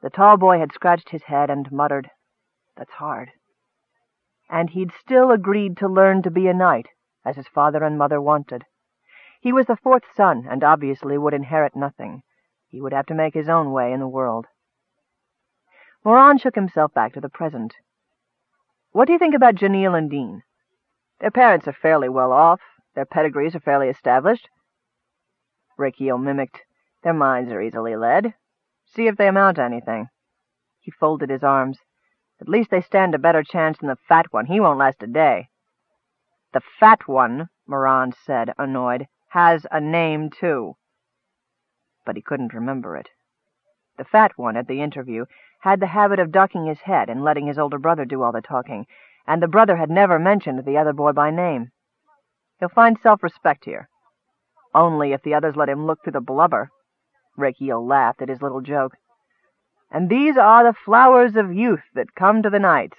The tall boy had scratched his head and muttered, That's hard. And he'd still agreed to learn to be a knight, as his father and mother wanted. He was the fourth son, and obviously would inherit nothing. He would have to make his own way in the world. Moran shook himself back to the present. What do you think about Janelle and Dean? Their parents are fairly well off. Their pedigrees are fairly established. Rachiel mimicked. Their minds are easily led. See if they amount to anything. He folded his arms. At least they stand a better chance than the fat one. He won't last a day. The fat one, Moran said, annoyed, has a name, too. But he couldn't remember it. The fat one, at the interview, had the habit of ducking his head and letting his older brother do all the talking, and the brother had never mentioned the other boy by name. He'll find self-respect here. Only if the others let him look through the blubber. Rachiel laughed at his little joke. And these are the flowers of youth that come to the knights.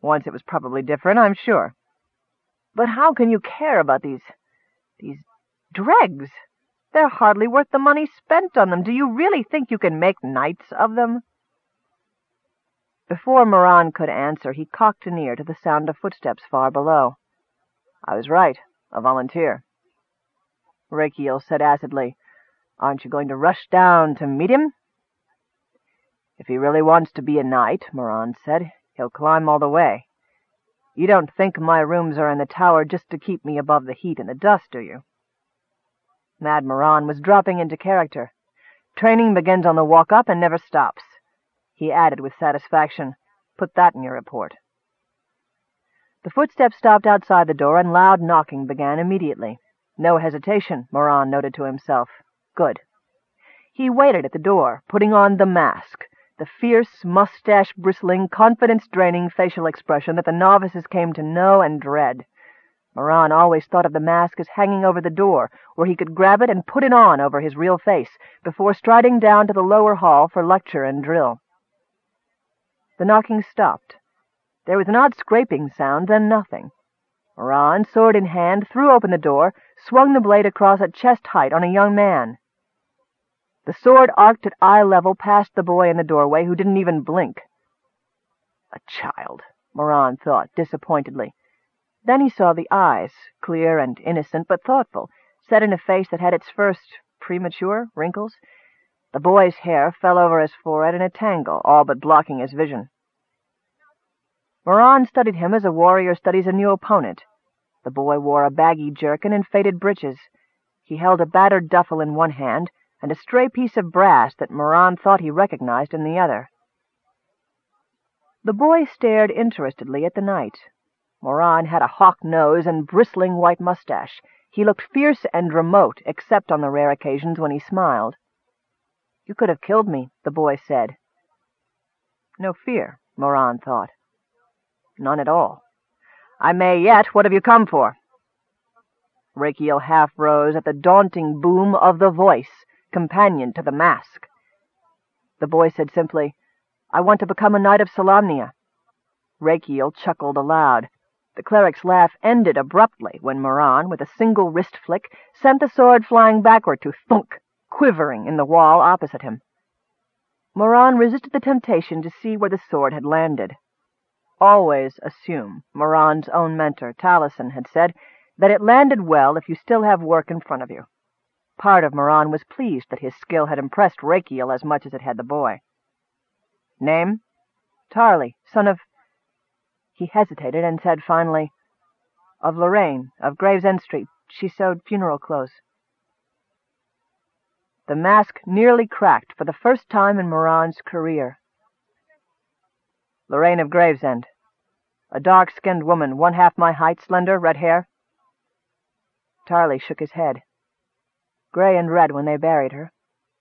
Once it was probably different, I'm sure. But how can you care about these... these dregs? They're hardly worth the money spent on them. Do you really think you can make knights of them? Before Moran could answer, he cocked an ear to the sound of footsteps far below. I was right. A volunteer. Rachiel said acidly, Aren't you going to rush down to meet him? If he really wants to be a knight, Moran said, he'll climb all the way. You don't think my rooms are in the tower just to keep me above the heat and the dust, do you? Mad Moran was dropping into character. Training begins on the walk-up and never stops. He added with satisfaction, Put that in your report. The footsteps stopped outside the door, and loud knocking began immediately. No hesitation, Moran noted to himself. Good. He waited at the door, putting on the mask, the fierce, mustache-bristling, confidence-draining facial expression that the novices came to know and dread. Moran always thought of the mask as hanging over the door, where he could grab it and put it on over his real face, before striding down to the lower hall for lecture and drill. The knocking stopped. There was an odd scraping sound, then nothing. Moran, sword in hand, threw open the door, swung the blade across at chest height on a young man. The sword arced at eye level past the boy in the doorway, who didn't even blink. A child, Moran thought, disappointedly. Then he saw the eyes, clear and innocent, but thoughtful, set in a face that had its first premature wrinkles. The boy's hair fell over his forehead in a tangle, all but blocking his vision. Moran studied him as a warrior studies a new opponent. The boy wore a baggy jerkin and faded breeches. He held a battered duffel in one hand and a stray piece of brass that Moran thought he recognized in the other. The boy stared interestedly at the knight. Moran had a hawk nose and bristling white mustache. He looked fierce and remote, except on the rare occasions when he smiled. You could have killed me, the boy said. No fear, Moran thought. None at all. I may yet. What have you come for? Rachiel half rose at the daunting boom of the voice, companion to the mask. The boy said simply, I want to become a knight of Solamnia. Rachiel chuckled aloud. The cleric's laugh ended abruptly when Moran, with a single wrist flick, sent the sword flying backward to thunk, quivering in the wall opposite him. Moran resisted the temptation to see where the sword had landed. Always assume, Moran's own mentor, Taliesin, had said, that it landed well if you still have work in front of you. Part of Moran was pleased that his skill had impressed Rachiel as much as it had the boy. Name? Tarley, son of... He hesitated and said finally, Of Lorraine, of Gravesend Street. She sewed funeral clothes. The mask nearly cracked for the first time in Moran's career. Lorraine of Gravesend. A dark-skinned woman, one half my height, slender, red hair. Tarley shook his head. Gray and red when they buried her.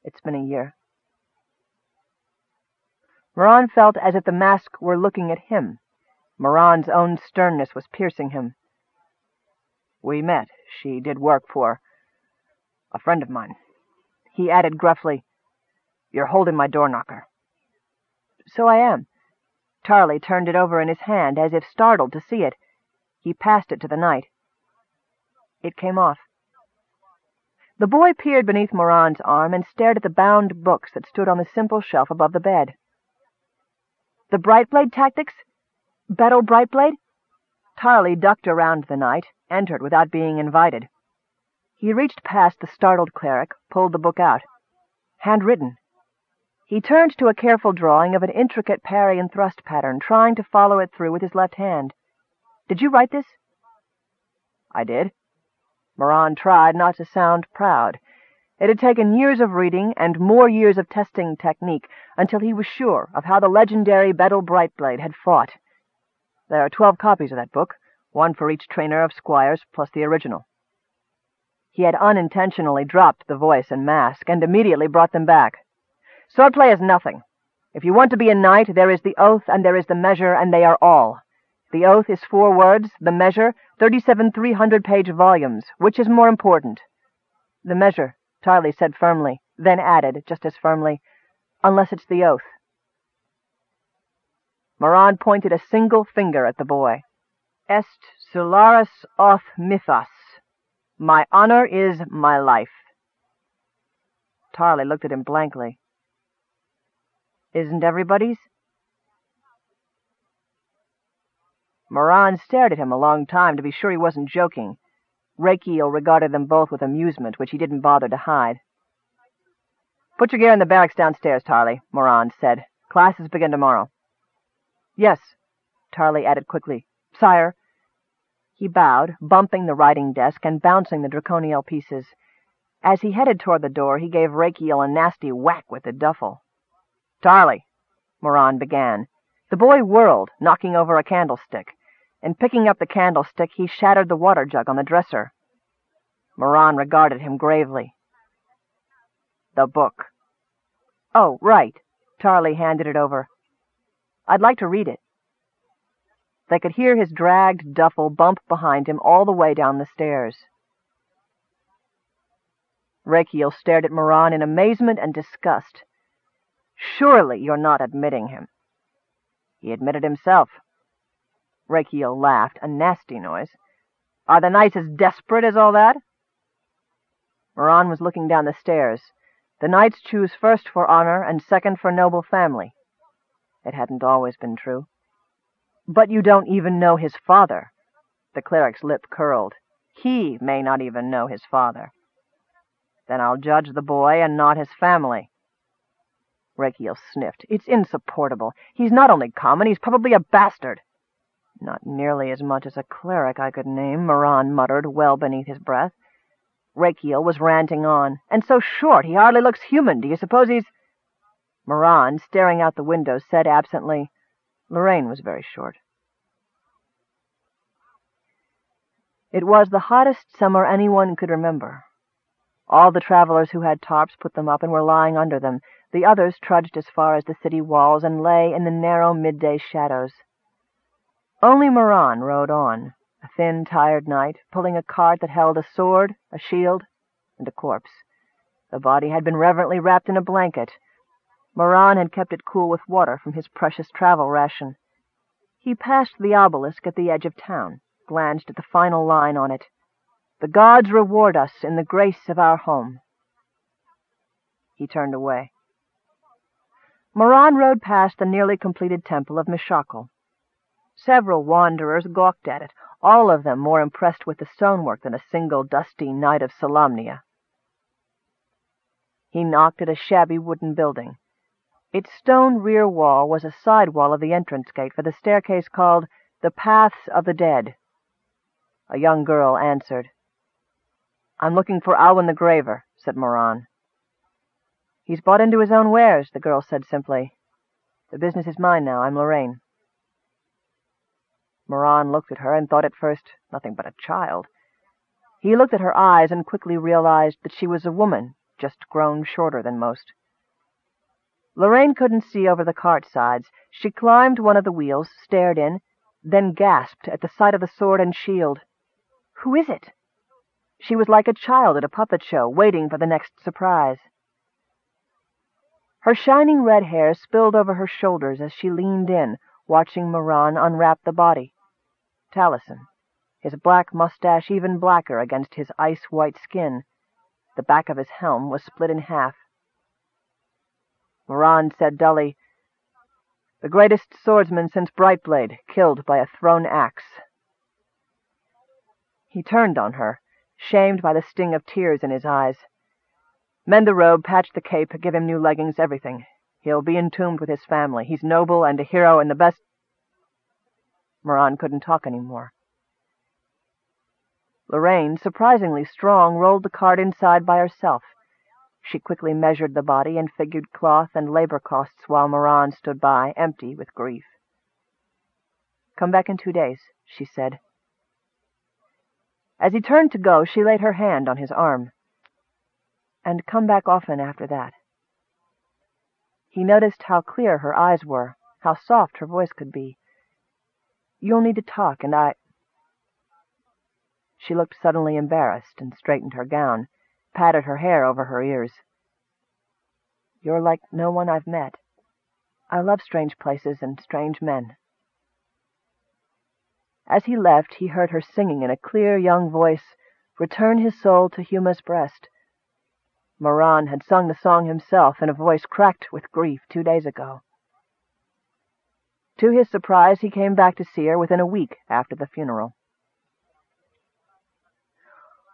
It's been a year. Moran felt as if the mask were looking at him. Moran's own sternness was piercing him. We met. She did work for a friend of mine. He added gruffly, You're holding my door knocker. So I am. Tarley turned it over in his hand, as if startled to see it. He passed it to the knight. It came off. The boy peered beneath Moran's arm and stared at the bound books that stood on the simple shelf above the bed. The Brightblade tactics? Battle Brightblade? Tarley ducked around the knight, entered without being invited. He reached past the startled cleric, pulled the book out. Handwritten. He turned to a careful drawing of an intricate parry and thrust pattern, trying to follow it through with his left hand. Did you write this? I did. Moran tried not to sound proud. It had taken years of reading and more years of testing technique until he was sure of how the legendary Betel Brightblade had fought. There are twelve copies of that book, one for each trainer of squires plus the original. He had unintentionally dropped the voice and mask, and immediately brought them back. Swordplay is nothing. If you want to be a knight, there is the oath and there is the measure, and they are all. The oath is four words, the measure, 37 300-page volumes. Which is more important? The measure, Tarley said firmly, then added, just as firmly, unless it's the oath. Moran pointed a single finger at the boy. Est Sularus oth Mithas. My honor is my life. Tarley looked at him blankly. Isn't everybody's? Moran stared at him a long time to be sure he wasn't joking. Rakiel regarded them both with amusement, which he didn't bother to hide. Put your gear in the barracks downstairs, Tarley, Moran said. Classes begin tomorrow. Yes, Tarley added quickly. Sire. He bowed, bumping the writing desk and bouncing the draconial pieces. As he headed toward the door, he gave Rakiel a nasty whack with the duffel. Tarley, Moran began. The boy whirled, knocking over a candlestick and picking up the candlestick, he shattered the water jug on the dresser. Moran regarded him gravely. The book. Oh, right. Tarley handed it over. I'd like to read it. They could hear his dragged duffel bump behind him all the way down the stairs. Rakiel stared at Moran in amazement and disgust. Surely you're not admitting him. He admitted himself. Rakiel laughed, a nasty noise. Are the knights as desperate as all that? Moran was looking down the stairs. The knights choose first for honor and second for noble family. It hadn't always been true. But you don't even know his father. The cleric's lip curled. He may not even know his father. Then I'll judge the boy and not his family. Rakiel sniffed. It's insupportable. He's not only common, he's probably a bastard. Not nearly as much as a cleric I could name, Moran muttered, well beneath his breath. Rakiel was ranting on. And so short, he hardly looks human. Do you suppose he's... Moran, staring out the window, said absently, Lorraine was very short. It was the hottest summer anyone could remember. All the travelers who had tarps put them up and were lying under them. The others trudged as far as the city walls and lay in the narrow midday shadows. Only Moran rode on, a thin, tired knight, pulling a cart that held a sword, a shield, and a corpse. The body had been reverently wrapped in a blanket. Moran had kept it cool with water from his precious travel ration. He passed the obelisk at the edge of town, glanced at the final line on it. The gods reward us in the grace of our home. He turned away. Moran rode past the nearly completed temple of Mishakal. Several wanderers gawked at it, all of them more impressed with the stonework than a single dusty knight of Solamnia. He knocked at a shabby wooden building. Its stone rear wall was a side wall of the entrance gate for the staircase called the Paths of the Dead. A young girl answered. I'm looking for Alwyn the Graver, said Moran. He's bought into his own wares, the girl said simply. The business is mine now. I'm Lorraine. Moran looked at her and thought at first nothing but a child. He looked at her eyes and quickly realized that she was a woman, just grown shorter than most. Lorraine couldn't see over the cart sides. She climbed one of the wheels, stared in, then gasped at the sight of the sword and shield. Who is it? She was like a child at a puppet show, waiting for the next surprise. Her shining red hair spilled over her shoulders as she leaned in, watching Moran unwrap the body. Taliesin, his black mustache even blacker against his ice-white skin, The back of his helm was split in half. Moran said dully, The greatest swordsman since Brightblade, killed by a thrown axe. He turned on her, shamed by the sting of tears in his eyes. Mend the robe, patch the cape, give him new leggings, everything. He'll be entombed with his family. He's noble and a hero and the best... Moran couldn't talk any more. Lorraine, surprisingly strong, rolled the cart inside by herself. She quickly measured the body and figured cloth and labor costs while Moran stood by, empty with grief. Come back in two days, she said. As he turned to go, she laid her hand on his arm. And come back often after that. He noticed how clear her eyes were, how soft her voice could be. You'll need to talk, and I... She looked suddenly embarrassed and straightened her gown, patted her hair over her ears. You're like no one I've met. I love strange places and strange men. As he left, he heard her singing in a clear young voice, Return his soul to Huma's breast. Moran had sung the song himself in a voice cracked with grief two days ago. To his surprise, he came back to see her within a week after the funeral.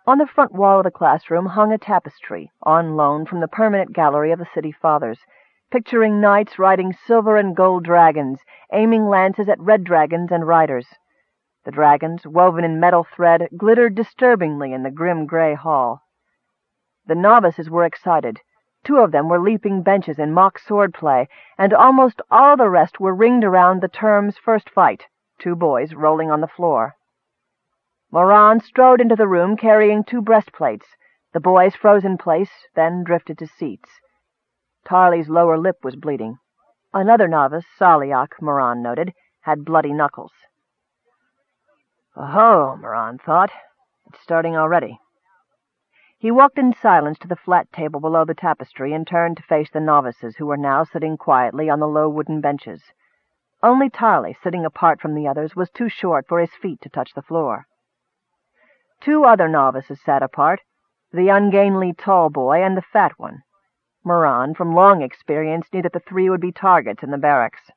On the front wall of the classroom hung a tapestry, on loan from the permanent gallery of the City Fathers, picturing knights riding silver and gold dragons, aiming lances at red dragons and riders. The dragons, woven in metal thread, glittered disturbingly in the grim gray hall. The novices were excited. Two of them were leaping benches in mock sword play, and almost all the rest were ringed around the term's first fight, two boys rolling on the floor. Moran strode into the room carrying two breastplates. The boys froze in place, then drifted to seats. Tarley's lower lip was bleeding. Another novice, Saliak, Moran noted, had bloody knuckles. Oh, Moran thought. It's starting already. He walked in silence to the flat table below the tapestry and turned to face the novices, who were now sitting quietly on the low wooden benches. Only Tarley, sitting apart from the others, was too short for his feet to touch the floor. Two other novices sat apart, the ungainly tall boy and the fat one. Moran, from long experience, knew that the three would be targets in the barracks.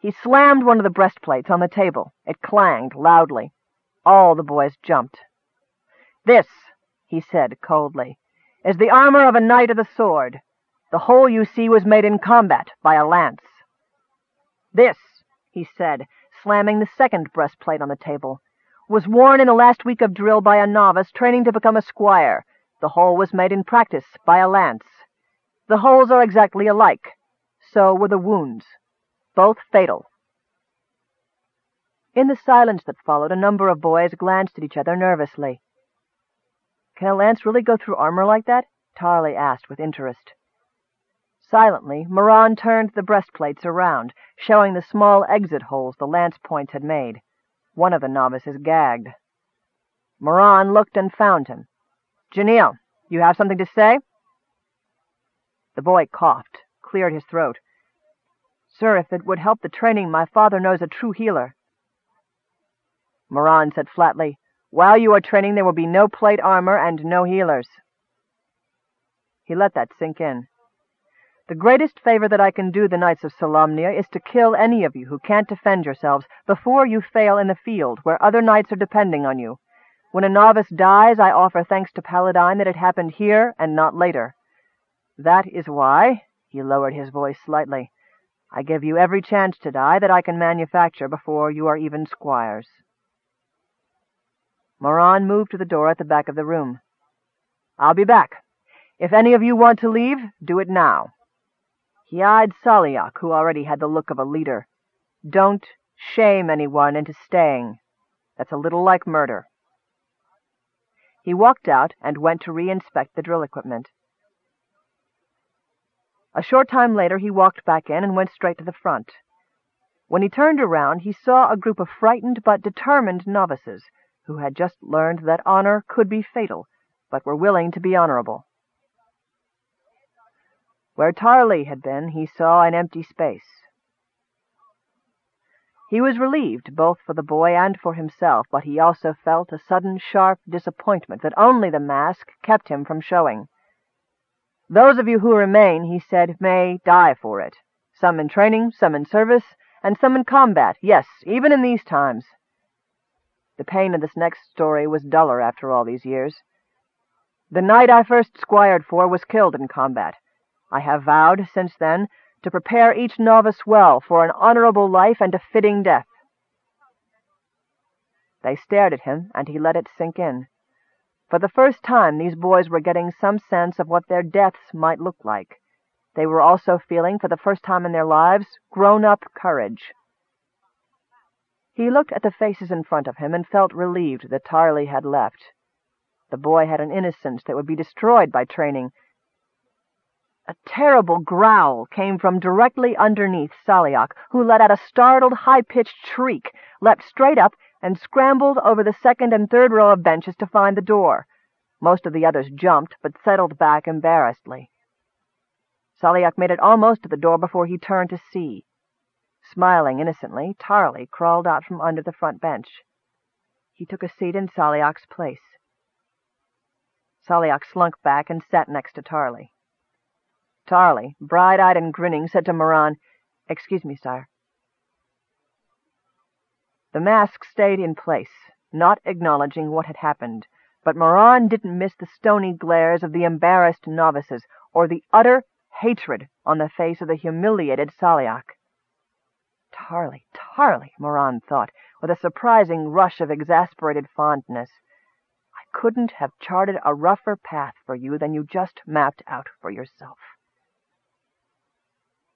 He slammed one of the breastplates on the table. It clanged loudly. All the boys jumped. This, he said coldly, is the armor of a knight of the sword. The hole you see was made in combat by a lance. This, he said, slamming the second breastplate on the table, was worn in the last week of drill by a novice training to become a squire. The hole was made in practice by a lance. The holes are exactly alike. So were the wounds. Both fatal. In the silence that followed, a number of boys glanced at each other nervously. Can a lance really go through armor like that? Tarley asked with interest. Silently, Moran turned the breastplates around, showing the small exit holes the lance points had made. One of the novices gagged. Moran looked and found him. Janelle, you have something to say? The boy coughed, cleared his throat. Sir, if it would help the training, my father knows a true healer. Moran said flatly, While you are training, there will be no plate armor and no healers. He let that sink in. The greatest favor that I can do the Knights of Solamnia is to kill any of you who can't defend yourselves before you fail in the field, where other knights are depending on you. When a novice dies, I offer thanks to Paladine that it happened here and not later. That is why, he lowered his voice slightly, I give you every chance to die that I can manufacture before you are even squires. Moran moved to the door at the back of the room. I'll be back. If any of you want to leave, do it now. He eyed Saliak, who already had the look of a leader. Don't shame anyone into staying. That's a little like murder. He walked out and went to re-inspect the drill equipment. A short time later he walked back in and went straight to the front. When he turned around, he saw a group of frightened but determined novices who had just learned that honor could be fatal, but were willing to be honorable. Where Tarley had been, he saw an empty space. He was relieved both for the boy and for himself, but he also felt a sudden sharp disappointment that only the mask kept him from showing. Those of you who remain, he said, may die for it. Some in training, some in service, and some in combat, yes, even in these times. The pain of this next story was duller after all these years. The knight I first squired for was killed in combat. I have vowed, since then, to prepare each novice well for an honorable life and a fitting death. They stared at him, and he let it sink in. For the first time these boys were getting some sense of what their deaths might look like. They were also feeling, for the first time in their lives, grown-up courage. He looked at the faces in front of him and felt relieved that Tarley had left. The boy had an innocence that would be destroyed by training, a terrible growl came from directly underneath Saliak, who let out a startled, high-pitched shriek, leapt straight up, and scrambled over the second and third row of benches to find the door. Most of the others jumped, but settled back embarrassedly. Saliak made it almost to the door before he turned to see. Smiling innocently, Tarley crawled out from under the front bench. He took a seat in Saliak's place. Saliak slunk back and sat next to Tarley. Tarley, bright-eyed and grinning, said to Moran, Excuse me, sire. The mask stayed in place, not acknowledging what had happened, but Moran didn't miss the stony glares of the embarrassed novices, or the utter hatred on the face of the humiliated Saliak. Tarley, Tarley, Moran thought, with a surprising rush of exasperated fondness. I couldn't have charted a rougher path for you than you just mapped out for yourself.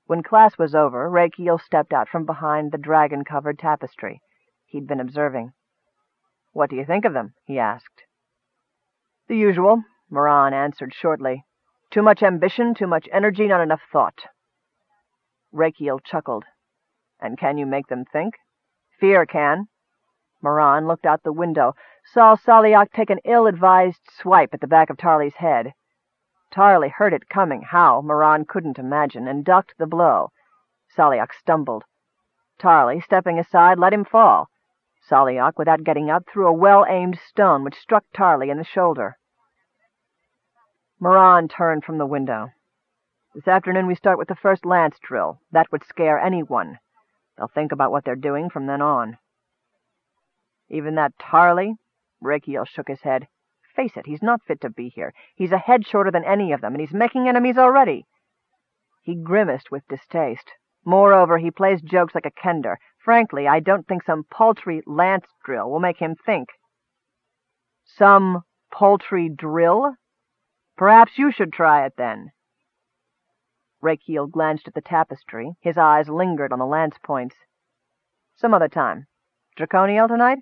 When class was over, Rakiel stepped out from behind the dragon-covered tapestry. He'd been observing. "What do you think of them?" he asked. "The usual," Moran answered shortly. "Too much ambition, too much energy, not enough thought." Rakiel chuckled. "And can you make them think?" "Fear can." Moran looked out the window, saw Saliak take an ill-advised swipe at the back of Tarley's head. Tarley heard it coming, how, Moran couldn't imagine, and ducked the blow. Saliak stumbled. Tarley, stepping aside, let him fall. Saliak, without getting up, threw a well-aimed stone which struck Tarley in the shoulder. Moran turned from the window. This afternoon we start with the first lance drill. That would scare anyone. They'll think about what they're doing from then on. Even that Tarley? Rakiel shook his head. Face it, he's not fit to be here. He's a head shorter than any of them, and he's making enemies already. He grimaced with distaste. Moreover, he plays jokes like a kender. Frankly, I don't think some paltry lance drill will make him think. Some paltry drill? Perhaps you should try it, then. Rakiel glanced at the tapestry. His eyes lingered on the lance points. Some other time. Draconiel tonight?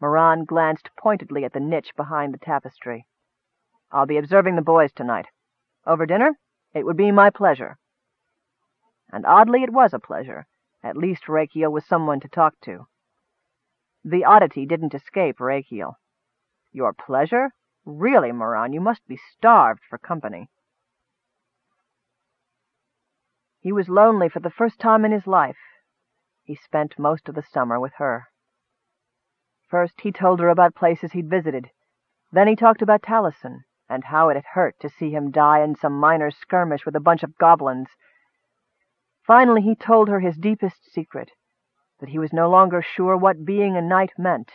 Moran glanced pointedly at the niche behind the tapestry. I'll be observing the boys tonight. Over dinner? It would be my pleasure. And oddly it was a pleasure. At least Rakiel was someone to talk to. The oddity didn't escape Rakiel. Your pleasure? Really, Moran, you must be starved for company. He was lonely for the first time in his life. He spent most of the summer with her. First he told her about places he'd visited. Then he talked about Taliesin, and how it had hurt to see him die in some minor skirmish with a bunch of goblins. Finally he told her his deepest secret, that he was no longer sure what being a knight meant,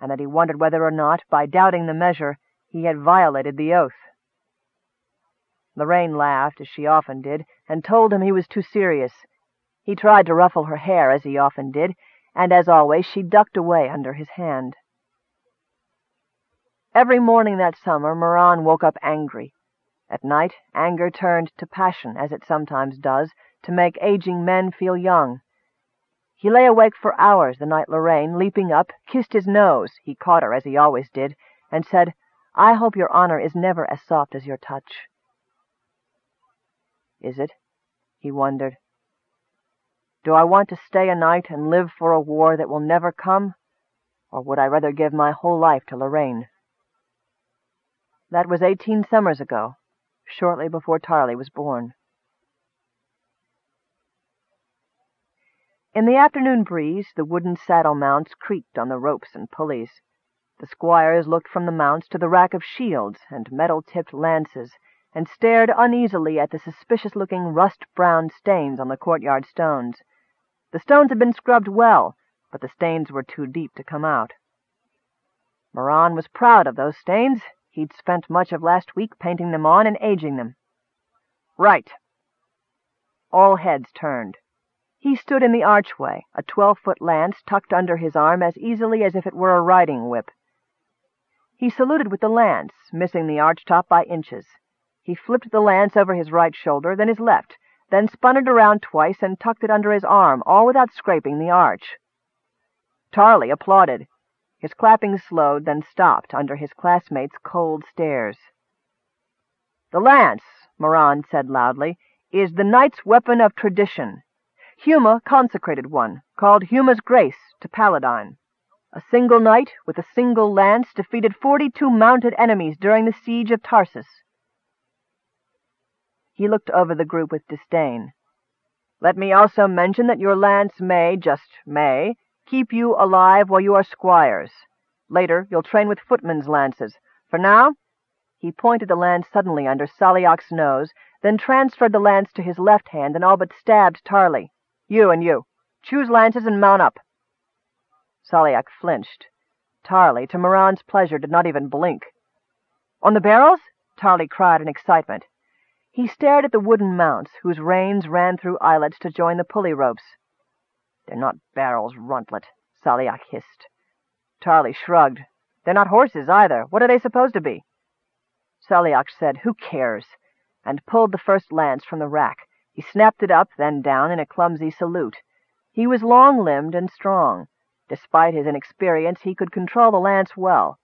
and that he wondered whether or not, by doubting the measure, he had violated the oath. Lorraine laughed, as she often did, and told him he was too serious. He tried to ruffle her hair, as he often did, and as always she ducked away under his hand. Every morning that summer Moran woke up angry. At night, anger turned to passion, as it sometimes does, to make aging men feel young. He lay awake for hours the night Lorraine, leaping up, kissed his nose, he caught her as he always did, and said, I hope your honor is never as soft as your touch. Is it? He wondered. Do I want to stay a knight and live for a war that will never come, or would I rather give my whole life to Lorraine? That was eighteen summers ago, shortly before Tarley was born. In the afternoon breeze, the wooden saddle mounts creaked on the ropes and pulleys. The squires looked from the mounts to the rack of shields and metal-tipped lances, and stared uneasily at the suspicious-looking rust-brown stains on the courtyard stones. The stones had been scrubbed well, but the stains were too deep to come out. Moran was proud of those stains. He'd spent much of last week painting them on and aging them. Right. All heads turned. He stood in the archway, a twelve-foot lance tucked under his arm as easily as if it were a riding whip. He saluted with the lance, missing the archtop by inches. He flipped the lance over his right shoulder, then his left, then spun it around twice and tucked it under his arm, all without scraping the arch. Tarley applauded. His clapping slowed, then stopped under his classmates' cold stares. The lance, Moran said loudly, is the knight's weapon of tradition. Huma consecrated one, called Huma's Grace, to Paladine. A single knight, with a single lance, defeated forty-two mounted enemies during the siege of Tarsis. He looked over the group with disdain. Let me also mention that your lance may, just may, keep you alive while you are squires. Later, you'll train with footmen's lances. For now, he pointed the lance suddenly under Saliak's nose, then transferred the lance to his left hand and all but stabbed Tarley. You and you. Choose lances and mount up. Saliak flinched. Tarley, to Moran's pleasure, did not even blink. On the barrels? Tarley cried in excitement. He stared at the wooden mounts, whose reins ran through eyelets to join the pulley ropes. They're not barrels, Runtlet, Saliak hissed. Tarley shrugged. They're not horses, either. What are they supposed to be? Saliak said, Who cares? and pulled the first lance from the rack. He snapped it up, then down, in a clumsy salute. He was long-limbed and strong. Despite his inexperience, he could control the lance well.